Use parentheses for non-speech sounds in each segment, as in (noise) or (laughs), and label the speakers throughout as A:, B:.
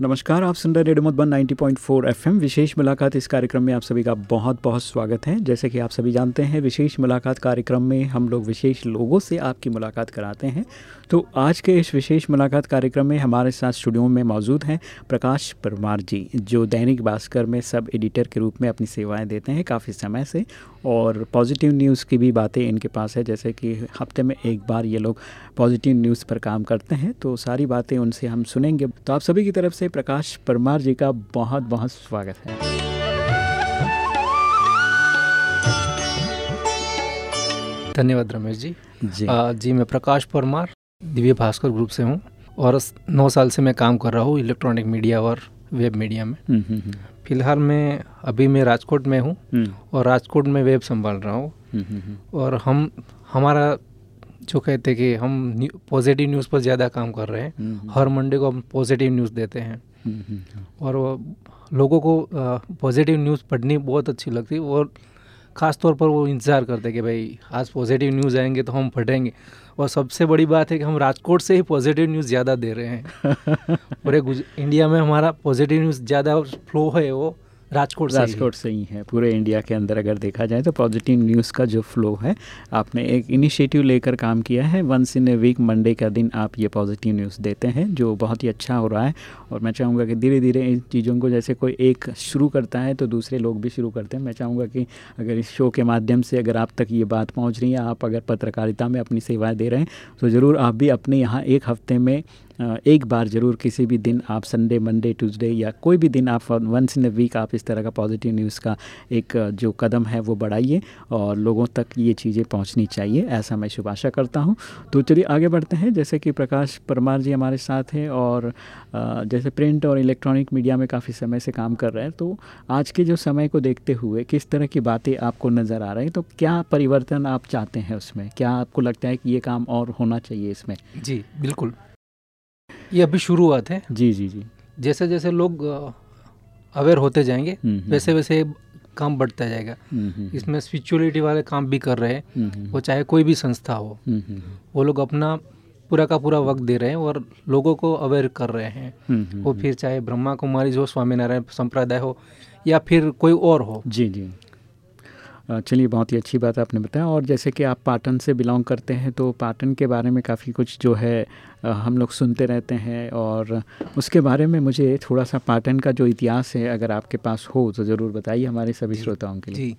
A: नमस्कार, आप सुन रहे रेडियो मधुबन 90.4 एफएम। विशेष मुलाकात इस कार्यक्रम में आप सभी का बहुत बहुत स्वागत है। जैसे कि आप सभी जानते हैं, विशेष मुलाकात कार्यक्रम में हम लोग विशेष लोगों से आपकी मुलाकात कराते हैं। तो आज के इस विशेष मुलाकात कार्यक्रम में हमारे साथ स्टूडियो में मौजूद हैं प्रकाश परमार जी, जो दैनिक भास्कर में सब एडिटर के रूप में अपनी सेवाएँ देते हैं काफ़ी समय से। और पॉजिटिव न्यूज़ की भी बातें इनके पास है जैसे कि हफ़्ते में एक बार ये लोग पॉजिटिव न्यूज़ पर काम करते हैं तो सारी बातें उनसे हम सुनेंगे। तो आप सभी की तरफ़ से प्रकाश परमार जी का बहुत बहुत स्वागत है।
B: धन्यवाद रमेश जी।
A: जी।
B: आ, जी मैं प्रकाश परमार दिव्य भास्कर ग्रुप से हूँ और नौ साल से मैं काम कर रहा हूँ इलेक्ट्रॉनिक मीडिया और वेब मीडिया में।
A: हम्म, हम्म, हम्म,
B: फ़िलहाल मैं अभी मैं राजकोट में हूँ
A: हम्म,
B: और राजकोट में वेब संभाल रहा हूँ।
A: हम्म, हम्म,
B: और हम हमारा जो कहते हैं कि हम पॉजिटिव न्यूज़ पर ज़्यादा काम कर रहे हैं। हर मंडे को हम पॉजिटिव न्यूज़ देते हैं। और लोगों को पॉजिटिव न्यूज़ पढ़नी बहुत अच्छी लगती है और ख़ास तौर पर वो इंतज़ार करते हैं कि भाई आज पॉजिटिव न्यूज़ आएँगे तो हम पढ़ेंगे। और सबसे बड़ी बात है कि हम राजकोट से ही पॉजिटिव न्यूज़ ज़्यादा दे रहे हैं। (laughs) पूरे इंडिया में हमारा पॉजिटिव न्यूज़ ज़्यादा फ्लो है वो। राजकोट
A: राजकोट से ही है। पूरे इंडिया के अंदर अगर देखा जाए तो पॉजिटिव न्यूज़ का जो फ्लो है, आपने एक इनिशिएटिव लेकर काम किया है। Once in a week Monday का दिन आप ये पॉजिटिव न्यूज़ देते हैं, जो बहुत ही अच्छा हो रहा है। और मैं चाहूँगा कि धीरे धीरे इन चीज़ों को जैसे कोई एक शुरू करता है तो दूसरे लोग भी शुरू करते हैं। मैं चाहूँगा कि अगर इस शो के माध्यम से अगर आप तक ये बात पहुँच रही है, आप अगर पत्रकारिता में अपनी सेवाएँ दे रहे हैं तो ज़रूर आप भी अपने यहाँ एक हफ़्ते में एक बार ज़रूर किसी भी दिन आप संडे मंडे ट्यूसडे या कोई भी दिन आप वंस इन अ वीक आप इस तरह का पॉजिटिव न्यूज़ का एक जो कदम है वो बढ़ाइए और लोगों तक ये चीज़ें पहुंचनी चाहिए, ऐसा मैं शुभ आशा करता हूँ। तो चलिए आगे बढ़ते हैं। जैसे कि प्रकाश परमार जी हमारे साथ हैं और जैसे प्रिंट और इलेक्ट्रॉनिक मीडिया में काफ़ी समय से काम कर रहे हैं तो आज के जो समय को देखते हुए किस तरह की बातें आपको नज़र आ रही तो क्या परिवर्तन आप चाहते हैं उसमें? क्या आपको लगता है कि ये काम और होना चाहिए इसमें?
B: जी, बिल्कुल। ये अभी शुरुआत है
A: जी जी जी।
B: जैसे जैसे लोग अवेयर होते जाएँगे
A: हम्म, हम्म,
B: वैसे वैसे काम बढ़ता जाएगा।
A: हम्म,
B: इसमें स्पिरिचुअलिटी वाले काम भी कर रहे हैं। वो चाहे कोई भी संस्था हो वो लोग अपना पूरा का पूरा वक्त दे रहे हैं और लोगों को अवेयर कर रहे हैं। वो फिर चाहे ब्रह्मा कुमारी हो स्वामीनारायण संप्रदाय हो या फिर कोई और हो।
A: जी जी। चलिए बहुत ही अच्छी बात आपने बताया। और जैसे कि आप पाटन से बिलोंग करते हैं तो पाटन के बारे में काफ़ी कुछ जो है हम लोग सुनते रहते हैं। और उसके बारे में मुझे थोड़ा सा पाटन का जो इतिहास है अगर आपके पास हो तो ज़रूर बताइए हमारे सभी श्रोताओं के लिए।
B: जी।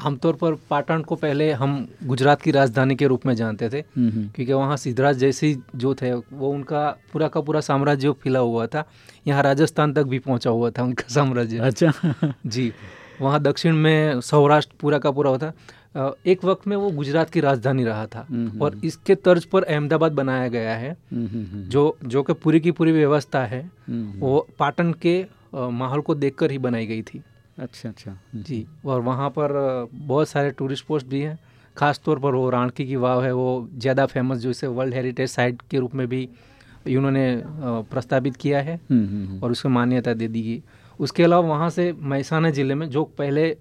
B: आमतौर पर पाटन को पहले हम गुजरात की राजधानी के रूप में जानते थे क्योंकि वहाँ सिद्धराज जैसी जो थे वो उनका पूरा का पूरा साम्राज्य फैला हुआ था। यहाँ राजस्थान तक भी पहुँचा हुआ था उनका साम्राज्य।
A: अच्छा।
B: जी। वहाँ दक्षिण में सौराष्ट्र पूरा का पूरा होता। एक वक्त में वो गुजरात की राजधानी रहा था।
A: हम्म,
B: और इसके तर्ज पर अहमदाबाद बनाया गया है।
A: हम्म, हम्म, हम्म,
B: जो जो कि पूरी की पूरी व्यवस्था है
A: हम्म,
B: वो पाटन के माहौल को देखकर ही बनाई गई थी।
A: अच्छा अच्छा। हम्म,
B: जी और वहाँ पर बहुत सारे टूरिस्ट पोस्ट भी हैं। खास तौर पर वो राणकी की वाव है वो ज़्यादा फ़ेमस जो इसे वर्ल्ड हेरिटेज साइट के रूप में भी इन्होंने प्रस्तावित किया है।
A: हम्म, हम्म, हम्म,
B: और उसको मान्यता दे दी गई। उसके अलावा वहाँ से महसाना ज़िले में जो पहले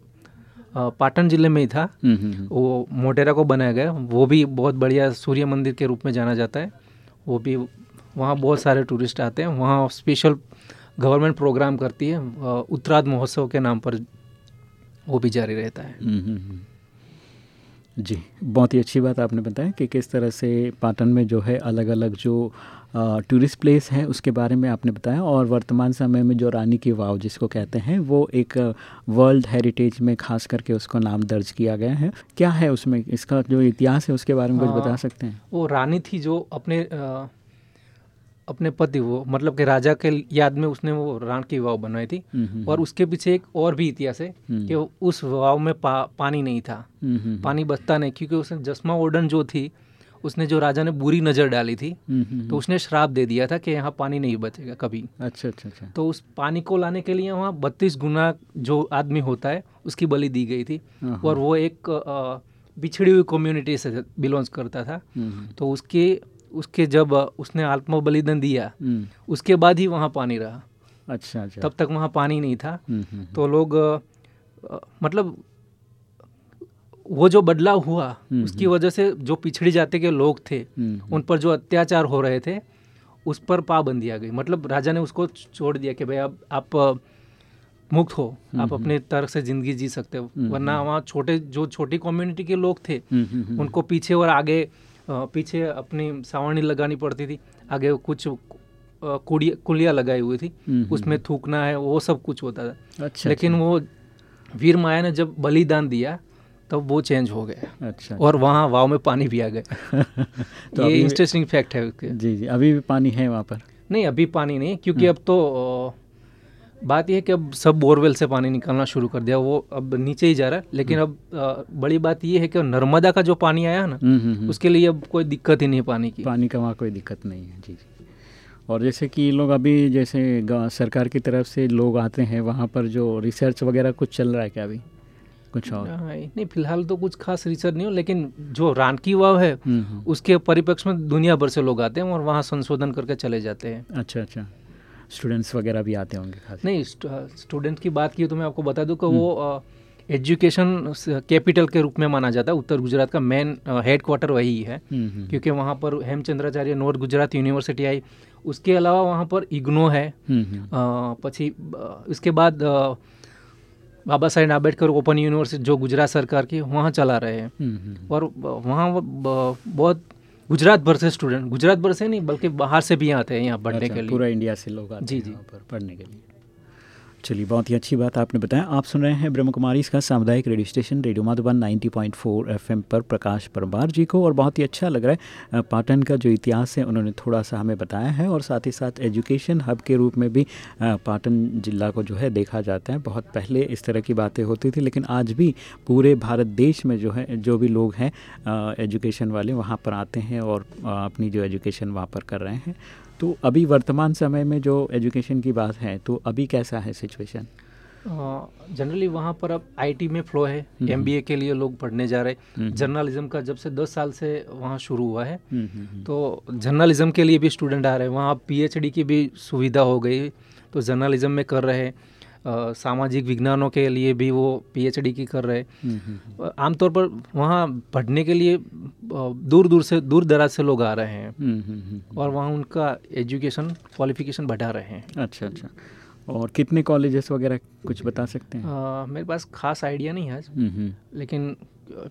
B: पाटन ज़िले में ही था
A: हम्म, हम्म, हम्म,
B: वो मोटेरा को बनाया गया। वो भी बहुत बढ़िया सूर्य मंदिर के रूप में जाना जाता है। वो भी वहाँ बहुत सारे टूरिस्ट आते हैं। वहाँ स्पेशल गवर्नमेंट प्रोग्राम करती है। उत्तराध महोत्सव के नाम पर वो भी जारी रहता है।
A: जी बहुत ही अच्छी बात आपने बताया कि किस तरह से पाटन में जो है अलग अलग जो टूरिस्ट प्लेस है उसके बारे में आपने बताया और वर्तमान समय में जो रानी की वाव जिसको कहते हैं वो एक वर्ल्ड हेरिटेज में खास करके उसको नाम दर्ज किया गया है। क्या है उसमें इसका जो इतिहास है उसके बारे में कुछ
B: हाँ।
A: बता सकते हैं?
B: वो रानी थी जो अपने अ, अपने पति वो मतलब कि राजा के याद में उसने वो रान की वाव बनवाई थी।
A: हम्म, हम्म,
B: और उसके पीछे एक और भी इतिहास है
A: हम्म।
B: कि उस वाव में पा, पानी नहीं था।
A: हम्म, हम्म,
B: पानी बचता नहीं क्योंकि उसने जस्मा ओडन जो थी उसने जो राजा ने बुरी नज़र डाली थी
A: हम्म, हम्म,
B: तो उसने श्राप दे दिया था कि यहाँ पानी नहीं बचेगा कभी।
A: अच्छा अच्छा अच्छा।
B: तो उस पानी को लाने के लिए वहाँ बत्तीस गुना जो आदमी होता है उसकी बलि दी गई थी।
A: हाँ,
B: और वो एक बिछड़ी हुई कम्युनिटी से बिलोंग करता था।
A: हम्म,
B: तो उसके उसके जब उसने आत्म बलिदान दिया
A: हम्म,
B: उसके बाद ही वहाँ पानी रहा।
A: अच्छा अच्छा।
B: तब तक वहाँ पानी नहीं था।
A: हम्म, हम्म,
B: तो लोग मतलब वो जो बदलाव हुआ
A: हम्म,
B: उसकी वजह से जो पिछड़ी जाति के लोग थे
A: हम्म,
B: उन पर जो अत्याचार हो रहे थे उस पर पाबंदी आ गई। मतलब राजा ने उसको छोड़ दिया कि भाई अब आप अ, मुक्त हो आप अपने तरह से ज़िंदगी जी सकते हो।
A: हम्म,
B: वरना वहाँ छोटे जो छोटी कम्युनिटी के लोग थे
A: हम्म, हम्म, हम्म,
B: उनको पीछे और आगे पीछे अपनी सावरणी लगानी पड़ती थी। आगे कुछ कुड़िया कुलिया लगाई हुई थी।
A: हम्म,
B: उसमें थूकना है वो सब कुछ होता था।
A: अच्छा
B: लेकिन वो वीर माया ने जब बलिदान दिया तब वो चेंज हो गया
A: अच्छा, अच्छा।
B: और वहाँ वाव में पानी भी आ गया (laughs)
A: तो
B: ये इंटरेस्टिंग फैक्ट है उसके
A: जी जी। अभी भी पानी है वहाँ पर?
B: नहीं अभी पानी नहीं
A: हम्म।
B: क्योंकि अब तो बात यह है कि अब सब बोरवेल से पानी निकालना शुरू कर दिया। वो अब नीचे ही जा रहा है। लेकिन अब अ, बड़ी बात यह है कि नर्मदा का जो पानी आया ना
A: हम्म, हम्म, हम्म।
B: उसके लिए अब कोई दिक्कत ही नहीं है पानी की।
A: पानी का वहाँ कोई दिक्कत नहीं है जी जी। और जैसे कि लोग अभी जैसे सरकार की तरफ़ से लोग आते हैं वहाँ पर जो रिसर्च वगैरह कुछ चल रहा है क्या अभी? कुछ और।
B: नहीं नहीं, फ़िलहाल तो कुछ खास रिसर्च नहीं हो लेकिन जो रानकी वाव है
A: हम्म, हम्म।
B: उसके परिप्रेक्ष्य में दुनिया भर से लोग आते हैं और वहाँ संशोधन करके चले जाते हैं।
A: अच्छा अच्छा। स्टूडेंट्स वगैरर भी आते होंगे खास।
B: नहीं स्टूडेंट की बात की तो मैं आपको बता दूँ कि वो एजुकेशन कैपिटल के रूप में माना जाता है। उत्तर गुजरात का मेन हेड क्वार्टर वही है।
A: हम्म, हम्म,
B: क्योंकि वहाँ पर हेमचंद्राचार्य नॉर्थ गुजरात यूनिवर्सिटी आई। उसके अलावा वहाँ पर इग्नो है।
A: हम्म, हम्म,
B: अ, इसके बाद बाबा साहेब आम्बेडकर ओपन यूनिवर्सिटी जो गुजरात सरकार की वहाँ चला रहे हैं।
A: हम्म, हम्म,
B: और वहाँ बहुत गुजरात भर से स्टूडेंट गुजरात भर से नहीं बल्कि बाहर से भी आते हैं यहाँ पढ़ने
A: अच्छा,
B: के लिए।
A: पूरा इंडिया से लोग आते
B: जी,
A: हैं
B: जी।
A: पर पढ़ने के लिए। चलिए, बहुत ही अच्छी बात आपने बताया। आप सुन रहे हैं ब्रह्म कुमारी, इसका सामुदायिक radio station, radio Madhuban 90.4 FM पर प्रकाश परमार जी को। और बहुत ही अच्छा लग रहा है पाटन का जो इतिहास है, उन्होंने थोड़ा सा हमें बताया है। और साथ ही साथ एजुकेशन हब के रूप में भी पाटन जिला को जो है देखा जाता है। बहुत पहले इस तरह की बातें होती थी, लेकिन आज भी पूरे भारत देश में जो है, जो भी लोग हैं एजुकेशन वाले वहाँ पर आते हैं और अपनी जो एजुकेशन वहाँ पर कर रहे हैं। तो अभी वर्तमान समय में जो एजुकेशन की बात है तो अभी कैसा है सिचुएशन
B: जनरली uh, वहाँ पर अब आईटी में फ्लो है। एमबीए के लिए लोग पढ़ने जा रहे हैं।
A: हम्म।
B: जर्नलिज्म का जब से 10 साल से वहाँ शुरू हुआ है तो जर्नलिज्म के लिए भी स्टूडेंट आ रहे हैं। वहाँ पीएचडी की भी सुविधा हो गई तो जर्नलिज्म में कर रहे हैं। सामाजिक विज्ञानों के लिए भी वो पीएचडी की कर रहे। हैं आमतौर पर वहाँ पढ़ने के लिए दूर दूर से दूर दराज से लोग आ रहे हैं। और वहाँ उनका एजुकेशन क्वालिफिकेशन बढ़ा रहे हैं।
A: अच्छा अच्छा। और कितने कॉलेजेस वगैरह कुछ बता सकते हैं?
B: अ, मेरे पास खास आइडिया नहीं है आज।
A: हम्म, हम्म,
B: लेकिन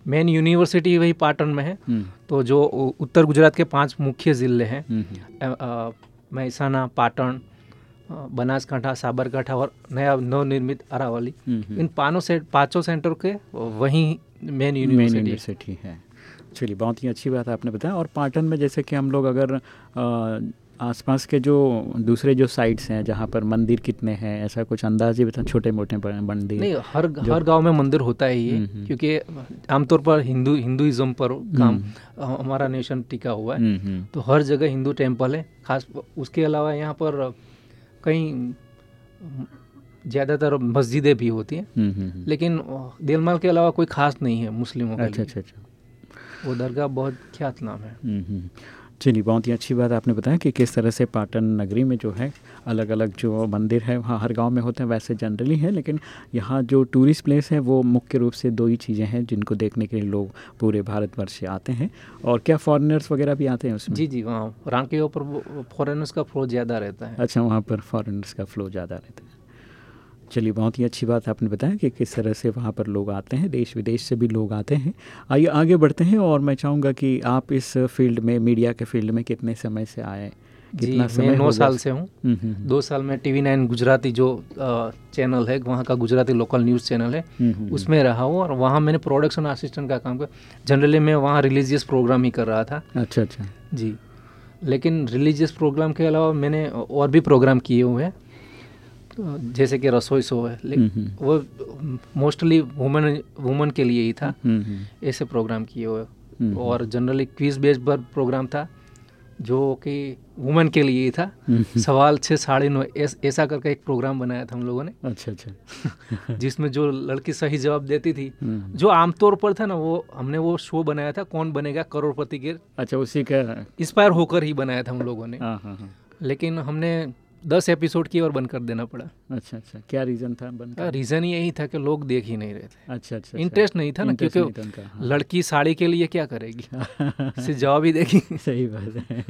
B: मेन यूनिवर्सिटी वही पाटन में है।
A: हम्म,
B: तो जो उत्तर गुजरात के पाँच मुख्य ज़िले हैं
A: हम्म, हम्म,
B: महसाना पाटन बनासकांठा साबरकांठा और नया नवनिर्मित अरावली।
A: हम्म, हम्म।
B: इन पानों से पाँचों सेंटर के वहीं मेन यूनिवर्सिटी है।
A: चलिए बहुत ही अच्छी बात है आपने बताया। और पाटन में जैसे कि हम लोग अगर आसपास के जो दूसरे जो साइट्स हैं जहाँ पर मंदिर कितने हैं ऐसा कुछ अंदाज ही बता छोटे मोटे मंदिर।
B: नहीं हर हर गाँव में मंदिर होता ही है
A: हम्म, हम्म।
B: क्योंकि आमतौर पर हिंदू हिंदुइज्म पर काम हमारा नेशन टिका हुआ है।
A: हम्म, हम्म,
B: तो हर जगह हिंदू टेंपल है। खास उसके अलावा यहाँ पर कई ज़्यादातर मस्जिदें भी होती हैं
A: हम्म, हम्म, हम्म।
B: लेकिन देलमाल के अलावा कोई खास नहीं है मुस्लिमों के
A: अच्छा
B: लिए।
A: अच्छा अच्छा।
B: वो दरगाह बहुत ख्यात नाम है
A: हम्म। चलिए बहुत ही अच्छी बात आपने बताया कि किस तरह से पाटन नगरी में जो है अलग अलग जो मंदिर है वहाँ हर गाँव में होते हैं वैसे जनरली है लेकिन यहाँ जो टूरिस्ट प्लेस है वो मुख्य रूप से दो ही चीज़ें हैं जिनको देखने के लिए लोग पूरे भारतवर्ष से आते हैं। और क्या फॉरेनर्स वगैरह भी आते हैं उसमें?
B: जी जी वहाँ रान के ऊपर फॉरेनर्स का फ्लो ज़्यादा रहता है।
A: अच्छा वहाँ पर फॉरेनर्स का फ्लो ज़्यादा रहता है। चलिए बहुत ही अच्छी बात आपने बताया कि किस तरह से वहाँ पर लोग आते हैं देश विदेश से भी लोग आते हैं। आइए आगे बढ़ते हैं और मैं चाहूँगा कि आप इस फ़ील्ड में मीडिया के फ़ील्ड में कितने समय से आए
B: जी
A: कितना समय
B: मैं नौ साल से हूँ।
A: हम्म, हम्म, हम्म,
B: दो साल में टीवी नाइन गुजराती जो चैनल है वहाँ का गुजराती लोकल न्यूज़ चैनल है उसमें रहा हूँ और वहाँ मैंने प्रोडक्शन असिस्टेंट का काम किया। जनरली मैं वहाँ रिलीजियस प्रोग्राम ही कर रहा था।
A: अच्छा अच्छा।
B: जी लेकिन रिलीजियस प्रोग्राम के अलावा मैंने और भी प्रोग्राम किए हुए हैं। जैसे कि रसोई शो है लेकिन
A: हम्म,
B: वो मोस्टली वुमेन वुमेन के लिए ही था।
A: हम्म, हम्म,
B: ऐसे प्रोग्राम किए हुए।
A: हम्म।
B: और जनरली क्विज बेस्ड पर प्रोग्राम था जो कि वुमेन के लिए ही था।
A: हम्म,
B: सवाल छः साढ़े नौ ऐस- करके एक प्रोग्राम बनाया था हम लोगों ने।
A: अच्छा अच्छा। (laughs)
B: जिसमें जो लड़की सही जवाब देती थी
A: हम्म,
B: जो आमतौर पर था ना वो हमने वो शो बनाया था कौन बनेगा करोड़पति के।
A: अच्छा उसी का
B: इंस्पायर होकर ही बनाया था हम लोगों ने।
A: हाँ हाँ हाँ।
B: लेकिन हमने दस एपिसोड की और बंद कर देना पड़ा।
A: अच्छा अच्छा। क्या रीज़न था बंद
B: का रीज़न यही था कि लोग देख ही नहीं रहे थे।
A: अच्छा अच्छा
B: इंटरेस्ट नहीं था ना क्योंकि
A: हाँ।
B: लड़की साड़ी के लिए क्या करेगी? (laughs) सिर्फ़ जवाब ही देगी।
A: सही बात है।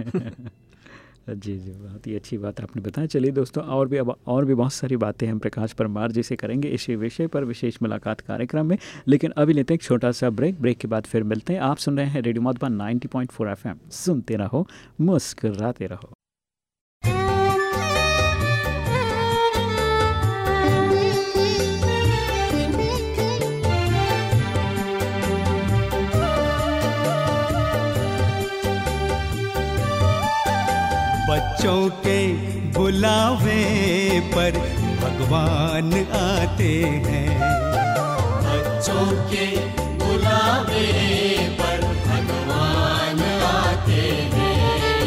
A: (laughs) जी जी बहुत ही अच्छी बात आपने बताया चलिए दोस्तों और भी अब और भी बहुत सारी बातें हम प्रकाश परमार जी से करेंगे इसी विषय पर विशेष मुलाकात कार्यक्रम में। लेकिन अभी लेते हैं एक छोटा सा ब्रेक। ब्रेक के बाद फिर मिलते हैं। आप सुन रहे हैं रेडियो मधुबन 90.4 एफएम। सुनते रहो मुस्कुराते रहो।
C: बच्चों के बुलावे पर भगवान आते हैं।
D: बच्चों के बुलावे पर भगवान आते हैं।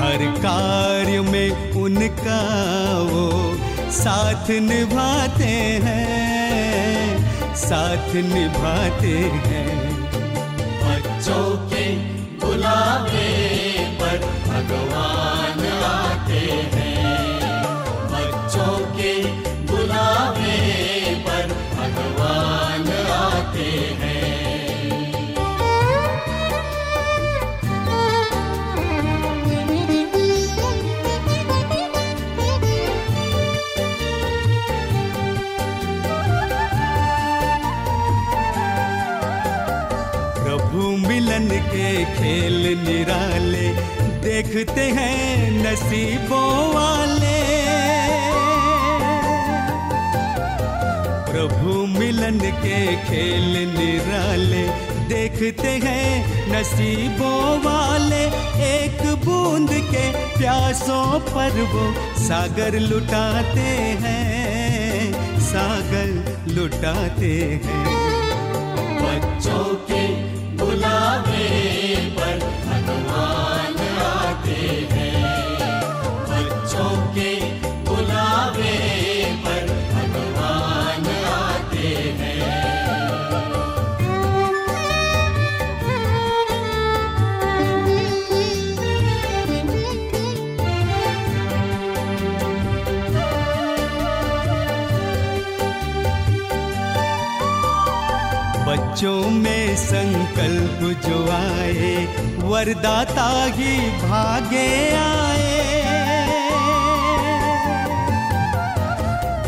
C: हर कार्य में उनका वो साथ निभाते हैं, साथ निभाते हैं।
D: बच्चों के बुलावे
C: देखते हैं नसीबों वाले। प्रभु मिलन के खेल निराले देखते हैं नसीबों वाले। एक बूंद के प्यासों पर वो सागर लुटाते हैं, सागर लुटाते हैं।
D: बच्चों के बुलावे पर बच्चों
C: में संकल्प जो आए, वरदाता ही भागे आए।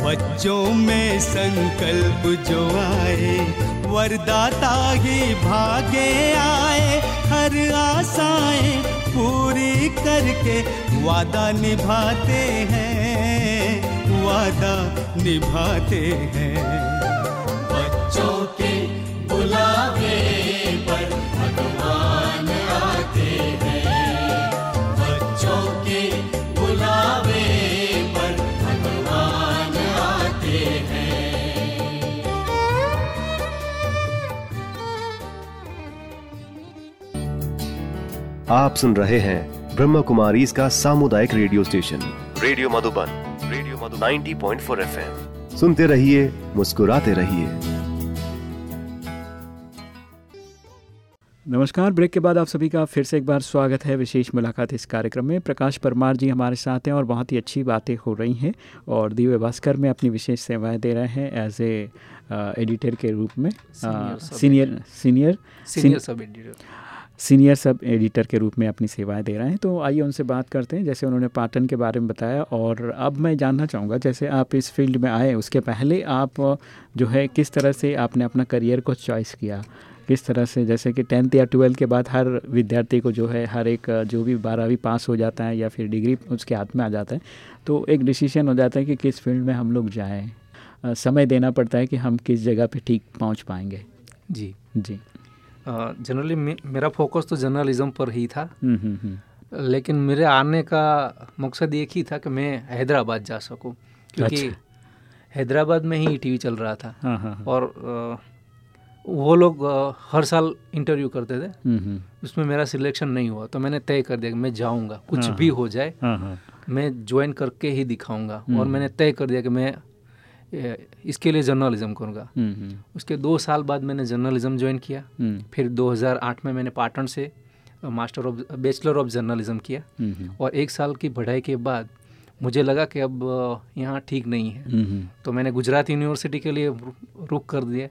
C: बच्चों में संकल्प जो आए, वरदाता ही भागे आए। हर आशाएँ पूरी करके वादा निभाते हैं, वादा निभाते हैं।
D: बच्चों के
E: आप सुन रहे हैं ब्रह्म कुमारी इसका सामुदायिक radio station. Radio Madhuban radio Madhu 90.4 FM. सुनते रहिए मुस्कुराते रहिए।
A: नमस्कार ब्रेक के बाद आप सभी का फिर से एक बार स्वागत है विशेष मुलाकात इस कार्यक्रम में। प्रकाश परमार जी हमारे साथ हैं और बहुत ही अच्छी बातें हो रही हैं और दिव्य भास्कर में अपनी विशेष सेवाएँ दे रहे हैं एज ए एडिटर के रूप में। Senior senior
B: senior sub editor
A: senior sub editor के रूप में अपनी सेवाएँ दे रहे हैं तो आइए उनसे बात करते हैं। जैसे उन्होंने पाटन के बारे में बताया और अब मैं जानना चाहूँगा जैसे आप इस फ़ील्ड में आए उसके पहले आप जो है किस तरह से आपने अपना करियर को चॉइस किया? किस तरह से जैसे कि टेंथ या ट्वेल्थ के बाद हर विद्यार्थी को जो है हर एक जो भी बारहवीं पास हो जाता है या फिर डिग्री उसके हाथ में आ जाता है तो एक डिसीज़न हो जाता है कि किस फ़ील्ड में हम लोग जाएँ। समय देना पड़ता है कि हम किस जगह पे ठीक पहुँच पाएँगे।
B: जी।
A: जी।
B: जनरली मेरा फोकस तो जर्नलिज्म पर ही था।
A: हम्म हम्म हम्म।
B: लेकिन मेरे आने का मकसद एक ही था कि मैं हैदराबाद जा सकूँ क्योंकि
A: अच्छा।
B: हैदराबाद में ही टीवी चल रहा था।
A: हाँ हाँ हाँ।
B: और वो लोग हर साल इंटरव्यू करते थे। उसमें मेरा सिलेक्शन नहीं हुआ तो मैंने तय कर दिया कि मैं जाऊँगा कुछ
A: हाँ,
B: भी
A: हाँ।
B: जाए मैं ज्वाइन करके ही दिखाऊँगा। और। मैंने तय कर दिया कि मैं इसके लिए जर्नलिज्म करूँगा
A: हम्म हम्म।
B: उसके दो साल बाद मैंने जर्नलिज्म ज्वाइन किया।
A: हम्म।
B: फिर 2008 में मैंने पाटन से master of bachelor of journalism किया। और एक साल की पढ़ाई के बाद मुझे लगा कि अब यहाँ ठीक नहीं है।
A: हम्म,
B: तो मैंने गुजरात यूनिवर्सिटी के लिए रु- रुख कर दिया।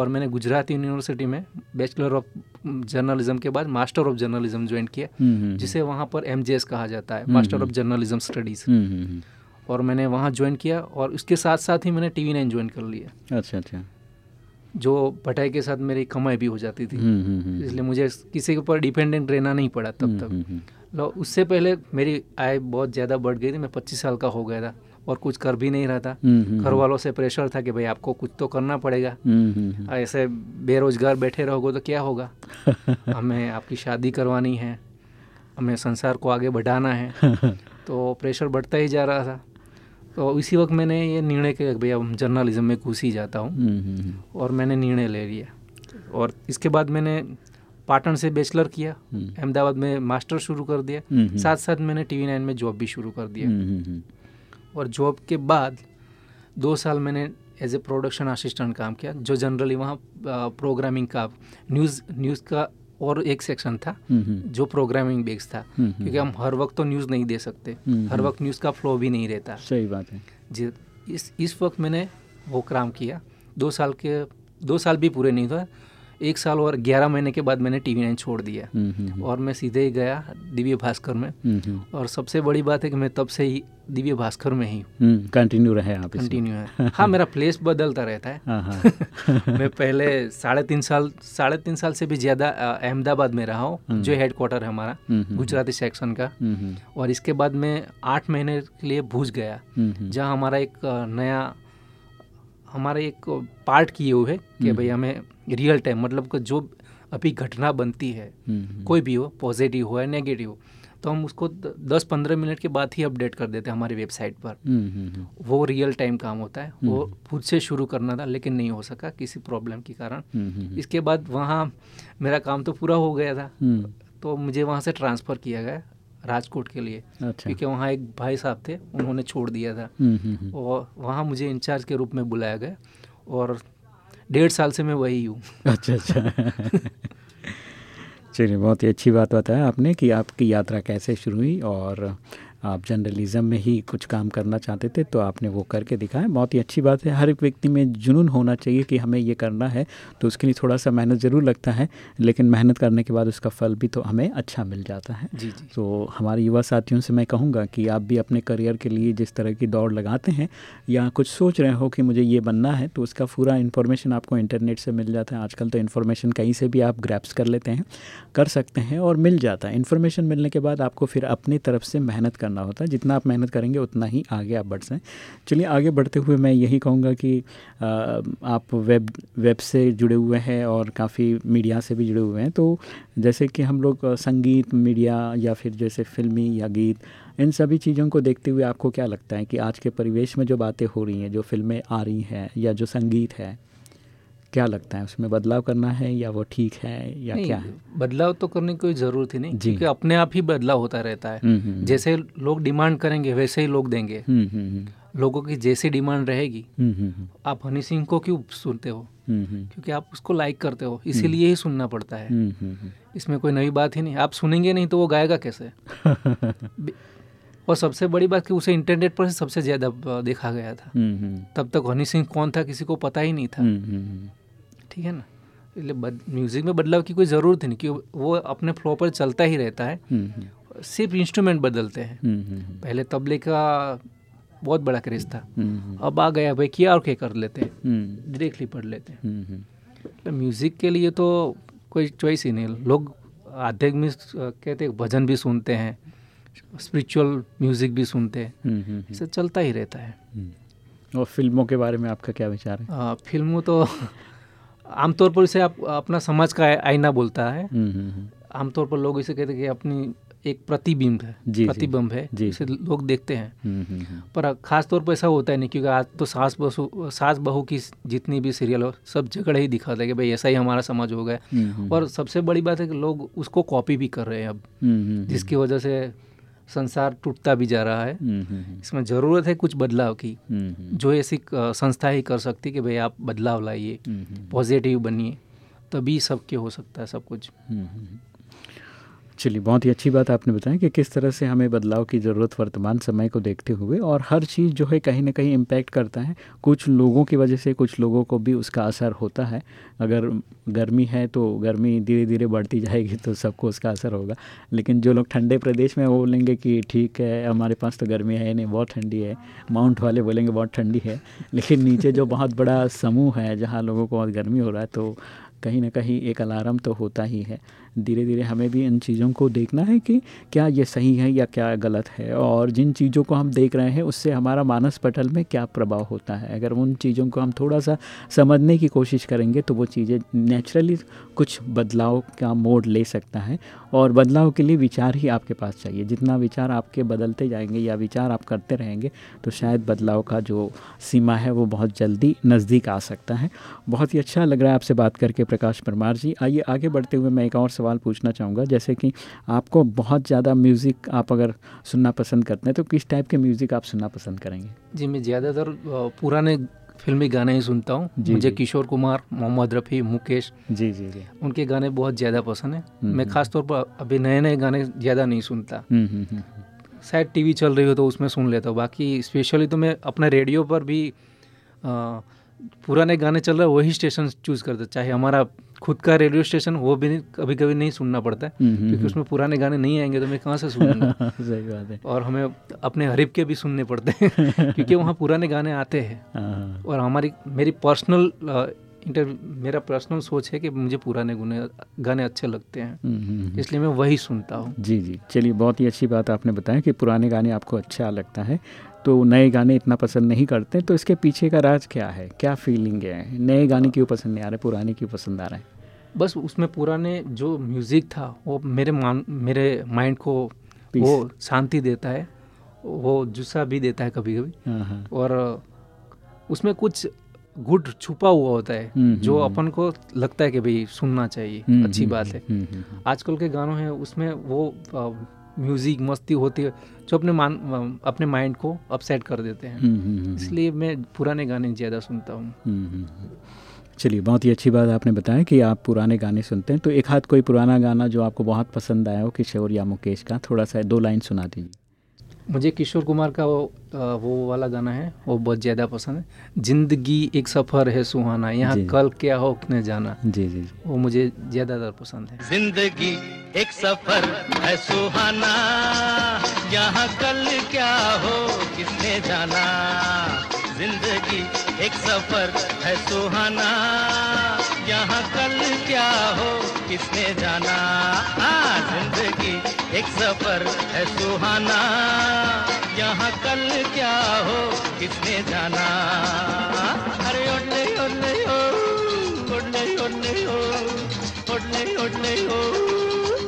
B: और मैंने गुजरात यूनिवर्सिटी में बैचलर ऑफ़ जर्नलिज्म के बाद मास्टर ऑफ़ जर्नलिज्म ज्वाइन किया जिसे वहाँ पर एमजेएस कहा जाता है मास्टर। ऑफ़ जर्नलिज्म स्टडीज़ और मैंने वहाँ ज्वाइन किया और उसके साथ साथ ही मैंने टी वी नाइन ज्वाइन कर लिया।
A: अच्छा अच्छा।
B: जो पढ़ाई के साथ मेरी कमाई भी हो जाती थी।
A: हम्म, हम्म, हम्म,
B: इसलिए मुझे किसी के ऊपर डिपेंडेंट रहना नहीं पड़ा तब तक। लो उससे पहले मेरी आय बहुत ज़्यादा बढ़ गई थी मैं पच्चीस साल का हो गया था और कुछ कर भी नहीं रहा था। घर वालों से प्रेशर था कि भाई आपको कुछ तो करना पड़ेगा। ऐसे बेरोजगार बैठे रहोगे तो क्या होगा? (laughs) हमें आपकी शादी करवानी है हमें संसार को आगे बढ़ाना है। (laughs) तो प्रेशर बढ़ता ही जा रहा था। तो इसी वक्त मैंने ये निर्णय किया भैया जर्नलिज्म में घुस ही जाता हूँ।
A: हम्म, हम्म, हम्म,
B: और मैंने निर्णय ले लिया। और इसके बाद मैंने पाटन से बैचलर किया। अहमदाबाद में मास्टर शुरू कर दिया। साथ साथ मैंने टी वी नाइन में जॉब भी शुरू कर दिया। और जॉब के बाद दो साल मैंने एज ए प्रोडक्शन असिस्टेंट काम किया जो जनरली वहाँ प्रोग्रामिंग का न्यूज़ न्यूज़ का और एक सेक्शन था
A: हम्म, हम्म,
B: जो प्रोग्रामिंग बेस्ड था।
A: हम्म,
B: क्योंकि हम हर वक्त तो न्यूज़ नहीं दे सकते। हर। वक्त न्यूज़ का फ्लो भी नहीं रहता।
A: सही बात है।
B: जी इस इस वक्त मैंने वो काम किया। दो साल के दो साल भी पूरे नहीं हुआ एक साल और ग्यारह महीने के बाद मैंने टी वी नाइन छोड़ दिया।
A: हम्म, हम्म, हम्म,
B: और मैं सीधे ही गया दिव्य भास्कर में। और सबसे बड़ी बात है कि मैं तब से ही दिव्य भास्कर में ही
A: कंटिन्यू रहे आप
B: कंटिन्यू है। हाँ मेरा प्लेस बदलता रहता है।
A: हाँ हाँ। (laughs)
B: मैं पहले साढ़े तीन साल साढ़े तीन साल से भी ज़्यादा अहमदाबाद में रहा हूँ। जो हेड क्वार्टर है हमारा गुजराती सेक्शन का। और इसके बाद मैं आठ महीने के लिए भूज गया। जहाँ हमारा एक नया हमारा एक पार्ट किए हुए है कि
A: हम्म।
B: भाई हमें रियल टाइम मतलब कि जो अभी घटना बनती है
A: हम्म, हम्म,
B: कोई भी हो पॉजिटिव हो या नेगेटिव हो तो हम उसको दस पंद्रह मिनट के बाद ही अपडेट कर देते हैं हमारी वेबसाइट पर। वो रियल टाइम काम होता है। वो। खुद से शुरू करना था लेकिन नहीं हो सका किसी प्रॉब्लम के कारण। इसके बाद वहाँ मेरा काम तो पूरा हो गया था। तो मुझे वहाँ से ट्रांसफ़र किया गया। राजकोट के लिए
A: अच्छा।
B: क्योंकि वहाँ एक भाई साहब थे उन्होंने छोड़ दिया था।
A: हम्म, हम्म, हम्म,
B: और वहाँ मुझे इंचार्ज के रूप में बुलाया गया और डेढ़ साल से मैं वही हूँ।
A: अच्छा अच्छा। चलिए बहुत ही अच्छी बात बताया आपने कि आपकी यात्रा कैसे शुरू हुई और आप जर्नलिज्म में ही कुछ काम करना चाहते थे तो आपने वो करके दिखाया। बहुत ही अच्छी बात है। हर एक व्यक्ति में जुनून होना चाहिए कि हमें ये करना है तो उसके लिए थोड़ा सा मेहनत ज़रूर लगता है लेकिन मेहनत करने के बाद उसका फल भी तो हमें अच्छा मिल जाता है।
B: जी जी।
A: तो हमारे युवा साथियों से मैं कहूँगा कि आप भी अपने करियर के लिए जिस तरह की दौड़ लगाते हैं या कुछ सोच रहे हो कि मुझे ये बनना है तो उसका पूरा इन्फॉर्मेशन आपको इंटरनेट से मिल जाता है। आजकल तो इन्फॉर्मेशन कहीं से भी आप ग्रैप्स कर लेते हैं कर सकते हैं और मिल जाता है। इन्फॉर्मेशन मिलने के बाद आपको फिर अपनी तरफ़ से मेहनत करना होता है। जितना आप मेहनत करेंगे, उतना ही आगे आप बढ़ सकें। चलिए, आगे बढ़ते हुए मैं यही कहूँगा कि आप वेब वेब से जुड़े हुए हैं और काफ़ी मीडिया से भी जुड़े हुए हैं। तो जैसे कि हम लोग संगीत, मीडिया या फिर जैसे फिल्मी या गीत, इन सभी चीज़ों को देखते हुए आपको क्या लगता है कि आज के परिवेश में जो बातें हो रही हैं, जो फ़िल्में आ रही हैं या जो संगीत है क्या लगता है? उसमें बदलाव करना है या वो ठीक है या क्या है?
B: बदलाव तो करने की कोई ज़रूरत ही नहीं क्योंकि अपने आप ही बदलाव होता रहता है।
A: हम्म, हम्म,
B: जैसे लोग डिमांड करेंगे वैसे ही लोग देंगे।
A: हम्म, हम्म, हम्म,
B: लोगों की जैसी डिमांड रहेगी
A: हम्म, हम्म, हम्म,
B: आप हनी सिंह को क्यों सुनते हो?
A: हम्म, हम्म,
B: क्योंकि आप उसको लाइक करते हो इसीलिए ही सुनना पड़ता है।
A: हम्म, हम्म, हम्म,
B: इसमें कोई नई बात ही नहीं। आप सुनेंगे नहीं तो वो गाएगा कैसे? (laughs) और सबसे बड़ी बात कि उसे इंटरनेट पर सबसे ज़्यादा देखा गया था।
A: हम्म, हम्म,
B: तब तक हनी सिंह कौन था किसी को पता ही नहीं था।
A: हम्म, हम्म,
B: ठीक है ना? इसलिए बद, म्यूज़िक में बदलाव की कोई ज़रूरत नहीं क्योंकि वो अपने फ्लो पर चलता ही रहता है।
A: हम्म, हम्म,
B: सिर्फ़ इंस्ट्रूमेंट बदलते हैं।
A: हम्म,
B: पहले तबले का बहुत बड़ा क्रेज था। अब आ गया भाई किया और क्या कर लेते हैं? डायरेक्टली पढ़ लेते हैं। तो म्यूज़िक के लिए तो कोई चॉइस ही नहीं। लोग आध्यात्मिक कहते हैं भजन भी सुनते हैं स्पिरिचुअल म्यूज़िक भी सुनते हैं। इसे चलता ही रहता है।
A: और फ़िल्मों के बारे में आपका क्या विचार है?
B: अ, फ़िल्मों तो आमतौर पर इसे आप अपना समाज का आईना बोलता है।
A: हम्म, हम्म, हम्म,
B: आमतौर पर लोग इसे कहते हैं कि अपनी एक प्रतिबिंब है। प्रतिबिंब है
A: जी,
B: इसे लोग देखते हैं। पर खास तौर पर ऐसा होता है नहीं क्योंकि आज तो सास बहू सास बहू की जितनी भी सीरियल हो सब जगह ही दिखाता है कि भाई ऐसा ही हमारा समाज हो गया और सबसे बड़ी बात है कि लोग उसको कॉपी भी कर रहे हैं अब जिसकी वजह से संसार टूटता भी जा रहा है।
A: हम्म, हम्म, हम्म,
B: इसमें ज़रूरत है कुछ बदलाव की। जो ऐसी संस्था ही कर सकती कि भाई आप बदलाव लाइए पॉजिटिव बनिए तभी सबके हो सकता है सब कुछ।
A: चलिए, बहुत ही अच्छी बात आपने बताया कि किस तरह से हमें बदलाव की ज़रूरत वर्तमान समय को देखते हुए और हर चीज़ जो है कहीं ना कहीं इम्पैक्ट करता है। कुछ लोगों की वजह से, कुछ लोगों को भी उसका असर होता है। अगर गर्मी है तो गर्मी धीरे धीरे बढ़ती जाएगी तो सबको उसका असर होगा। लेकिन जो लोग ठंडे प्रदेश में वो बोलेंगे कि ठीक है, हमारे पास तो गर्मी है नहीं, बहुत ठंडी है। माउंट वाले बोलेंगे, बहुत ठंडी है। (laughs) लेकिन नीचे जो बहुत बड़ा समूह है, जहाँ लोगों को बहुत गर्मी हो रहा है तो कहीं ना कहीं एक अलार्म तो होता ही है। धीरे धीरे हमें भी इन चीज़ों को देखना है कि क्या ये सही है या क्या गलत है। और जिन चीज़ों को हम देख रहे हैं, उससे हमारा मानस पटल में क्या प्रभाव होता है। अगर उन चीज़ों को हम थोड़ा सा समझने की कोशिश करेंगे तो वो चीज़ें नेचुरली कुछ बदलाव का मोड ले सकता है। और बदलाव के लिए विचार ही आपके पास चाहिए। जितना विचार आपके बदलते जाएँगे या विचार आप करते रहेंगे तो शायद बदलाव का जो सीमा है, वो बहुत जल्दी नज़दीक आ सकता है। बहुत ही अच्छा लग रहा है आपसे बात करके, प्रकाश परमार जी। आइए, आगे बढ़ते हुए मैं एक और पूछना चाहूँगा। जैसे कि आपको बहुत ज़्यादा म्यूज़िक आप अगर सुनना पसंद करते हैं तो किस टाइप के म्यूज़िक आप सुनना पसंद करेंगे?
B: जी मैं ज़्यादातर पुराने फिल्मी गाने ही सुनता हूँ। मुझे किशोर कुमार मोहम्मद रफ़ी मुकेश
A: जी जी जी।
B: उनके गाने बहुत ज़्यादा पसंद हैं।
A: हम्म,
B: मैं ख़ास तौर पर अभी नए नए गाने ज़्यादा नहीं सुनता।
A: हम्म, हम्म, हम्म,
B: शायद टीवी चल रही हो तो उसमें सुन लेता हूँ। बाकी स्पेशली तो मैं अपने रेडियो पर भी आ, पुराने गाने चल रहे वही स्टेशन चूज़ करता चाहे हमारा खुद का रेडियो स्टेशन वो भी कभी कभी नहीं सुनना पड़ता है
A: हम्म, हम्म,
B: क्योंकि उसमें पुराने गाने नहीं आएँगे तो मैं कहाँ से सुनूँगा? (laughs)
A: सही बात है।
B: और हमें अपने हरीफ के भी सुनने पड़ते हैं (laughs) क्योंकि वहाँ पुराने गाने आते हैं।
A: हाँ,
B: और हमारी मेरी पर्सनल इंटर मेरा पर्सनल सोच है कि मुझे पुराने गुने गाने अच्छे लगते हैं।
A: हम्म, हम्म, हम्म।
B: इसलिए मैं वही सुनता हूँ।
A: जी जी। चलिए बहुत ही अच्छी बात आपने बताया कि पुराने गाने आपको अच्छा लगता है। तो नए गाने इतना पसंद नहीं करते तो इसके पीछे का राज क्या है? क्या फीलिंग है? नए गाने क्यों पसंद नहीं आ रहे पुराने क्यों पसंद आ रहे हैं?
B: बस उसमें पुराने जो म्यूज़िक था वो मेरे मान मेरे माइंड को वो शांति देता है वो जुस्सा भी देता है कभी कभी
A: हाँ हाँ।
B: और उसमें कुछ गुड छुपा हुआ होता है
A: हम्म,
B: जो
A: हम्म,
B: अपन को लगता है कि भाई सुनना चाहिए
A: हम्म,
B: अच्छी
A: हम्म,
B: बात है।
A: हम्म, हम्म, हम्म।
B: आजकल के गानों हैं उसमें वो म्यूज़िक मस्ती होती है जो अपने मान अपने माइंड को अपसेट कर देते हैं।
A: हम्म, हम्म, हम्म,
B: इसलिए मैं पुराने गाने ज़्यादा सुनता हूँ।
A: चलिए बहुत ही अच्छी बात आपने बताया कि आप पुराने गाने सुनते हैं। तो एक हाथ कोई पुराना गाना जो आपको बहुत पसंद आया हो किशोर या मुकेश का थोड़ा सा दो लाइन सुना दीजिए।
B: मुझे किशोर कुमार का वो वो वाला गाना है वो बहुत ज़्यादा पसंद है। ज़िंदगी एक सफ़र है सुहाना यहाँ कल क्या हो कितने जाना।
A: जी जी
B: वो मुझे ज़्यादातर पसंद है।
F: ज़िंदगी एक सफ़र है सुहाना यहाँ कल क्या हो किसने जाना। ज़िंदगी एक सफ़र है सुहाना। यहाँ कल क्या हो किसने जाना हाँ ज़िंदगी एक सफ़र है सुहाना यहाँ कल क्या हो किसने जाना अरे ओडले ओडले ओ ओडले ओडले ओ ओडले ओडले ओ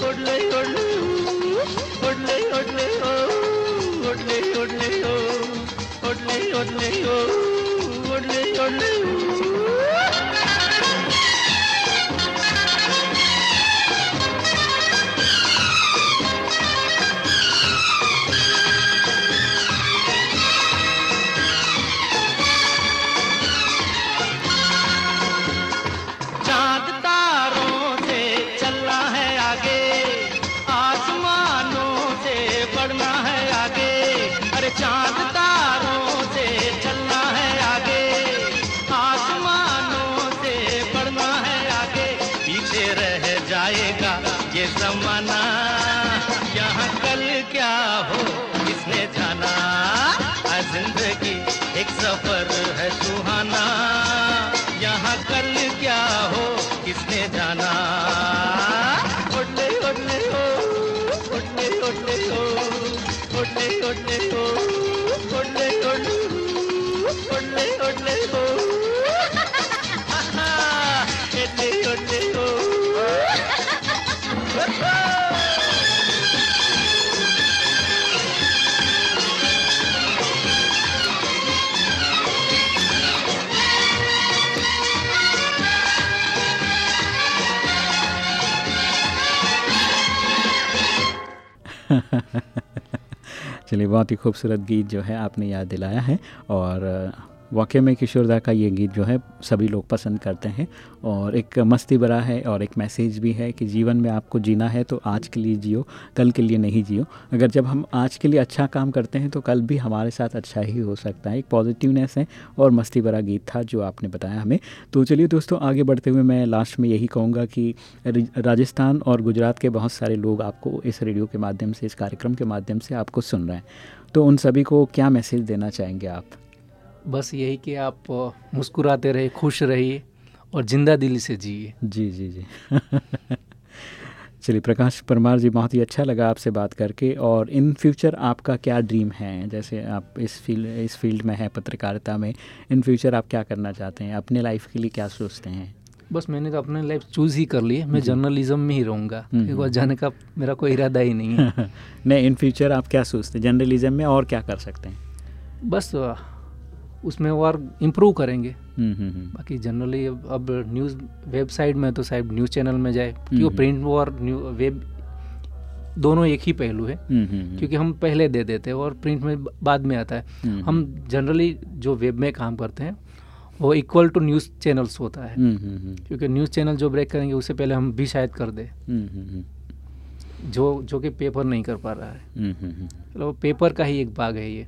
F: ओडले ओडले ओ ओडले ओडले ओ ओडले ओडले ओ ओडले ओडले ओ ओडले ओडले ओ (laughs)
A: चलिए बहुत ही खूबसूरत गीत जो है आपने याद दिलाया है और वाकई में किशोरदा का ये गीत जो है, सभी लोग पसंद करते हैं और एक मस्ती भरा है और एक मैसेज भी है कि जीवन में आपको जीना है तो आज के लिए जियो, कल के लिए नहीं जियो। अगर जब हम आज के लिए अच्छा काम करते हैं तो कल भी हमारे साथ अच्छा ही हो सकता है। एक पॉजिटिवनेस है और मस्ती भरा गीत था जो आपने बताया हमें। तो चलिए दोस्तों, आगे बढ़ते हुए मैं लास्ट में यही कहूँगा कि राजस्थान और गुजरात के बहुत सारे लोग आपको इस रेडियो के माध्यम से, इस कार्यक्रम के माध्यम से आपको सुन रहे हैं। तो उन सभी को क्या मैसेज देना चाहेंगे आप?
B: बस यही कि आप मुस्कुराते रहिए खुश रहिए और ज़िंदा दिली से जिए
A: जी जी जी। (laughs) चलिए प्रकाश परमार जी बहुत ही अच्छा लगा आपसे बात करके और इन फ्यूचर आपका क्या ड्रीम है? जैसे आप इस फ़ील्ड इस फ़ील्ड में हैं पत्रकारिता में इन फ्यूचर आप क्या करना चाहते हैं? अपने लाइफ के लिए क्या सोचते हैं?
B: बस मैंने तो अपने लाइफ चूज़ ही कर ली मैं जर्नलिज्म में ही रहूँगा। हम्म, एक बार हम्म। जाने का मेरा कोई इरादा ही नहीं है। (laughs)
A: नहीं इन फ्यूचर आप क्या सोचते हैं? जर्नलिज्म में और क्या कर सकते हैं?
B: बस उसमें वो और इम्प्रूव करेंगे। हम्म, बाकी जनरली अब अब न्यूज़ वेबसाइट में तो शायद न्यूज़ चैनल में जाए क्योंकि प्रिंट और वेब दोनों एक ही पहलू है क्योंकि हम पहले दे देते हैं और प्रिंट में बाद में आता है। हम जनरली जो वेब में काम करते हैं वो इक्वल टू न्यूज़ चैनल्स होता है। क्योंकि न्यूज़ चैनल जो ब्रेक करेंगे उससे पहले हम भी शायद कर दे। जो जो कि पेपर नहीं कर पा रहा है। मतलब पेपर का ही एक भाग है ये।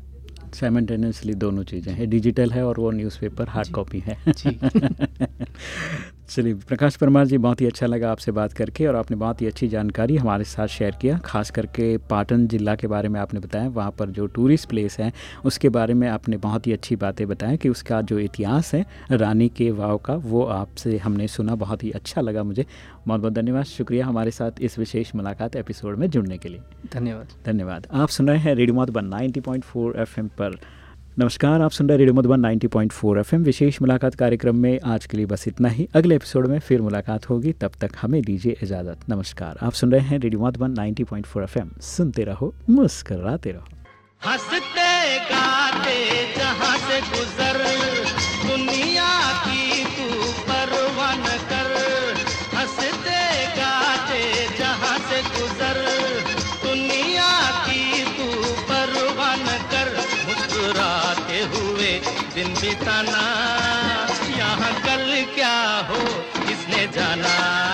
A: साइमल्टेनियसली दोनों चीज़ें हैं। डिजिटल है और वो न्यूज़पेपर हार्ड कॉपी है। (laughs) (laughs) चलिए प्रकाश परमार जी बहुत ही अच्छा लगा आपसे बात करके और आपने बहुत ही अच्छी जानकारी हमारे साथ शेयर किया। खास करके पाटन ज़िला के बारे में आपने बताया वहाँ पर जो टूरिस्ट प्लेस है उसके बारे में आपने बहुत ही अच्छी बातें बताएँ कि उसका जो इतिहास है रानी के वाव का वो आपसे हमने सुना बहुत ही अच्छा लगा मुझे। बहुत बहुत धन्यवाद। शुक्रिया हमारे साथ इस विशेष मुलाकात एपिसोड में जुड़ने के लिए।
B: धन्यवाद।
A: धन्यवाद। आप सुन रहे हैं रेडियो मधुबन नाइनटी पॉइंट पर। नमस्कार आप सुन रहे रेडियो मधुबन 90.4 एफएम। विशेष मुलाकात कार्यक्रम में आज के लिए बस इतना ही। अगले एपिसोड में फिर मुलाकात होगी। तब तक हमें दीजिए इजाज़त। नमस्कार आप सुन रहे हैं रेडियो मधुबन 90.4 एफएम। सुनते रहो मुस्कराते रहो।
F: हँसते गाते जहाँ से गुजर दिन बिताना यहाँ कल क्या हो किसने जाना?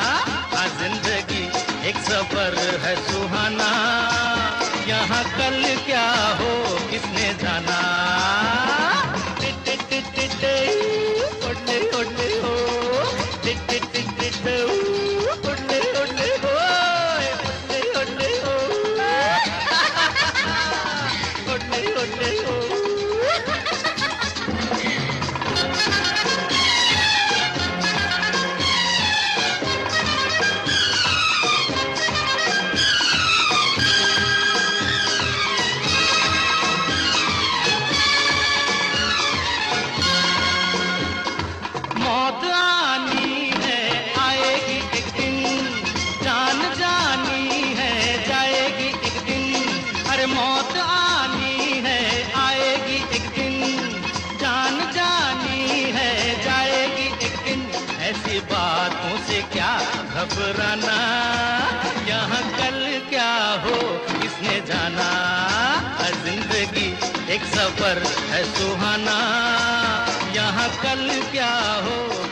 F: घबराना, यहाँ कल क्या हो किसने जाना। ज़िंदगी, एक सफ़र है सुहाना, यहाँ कल क्या हो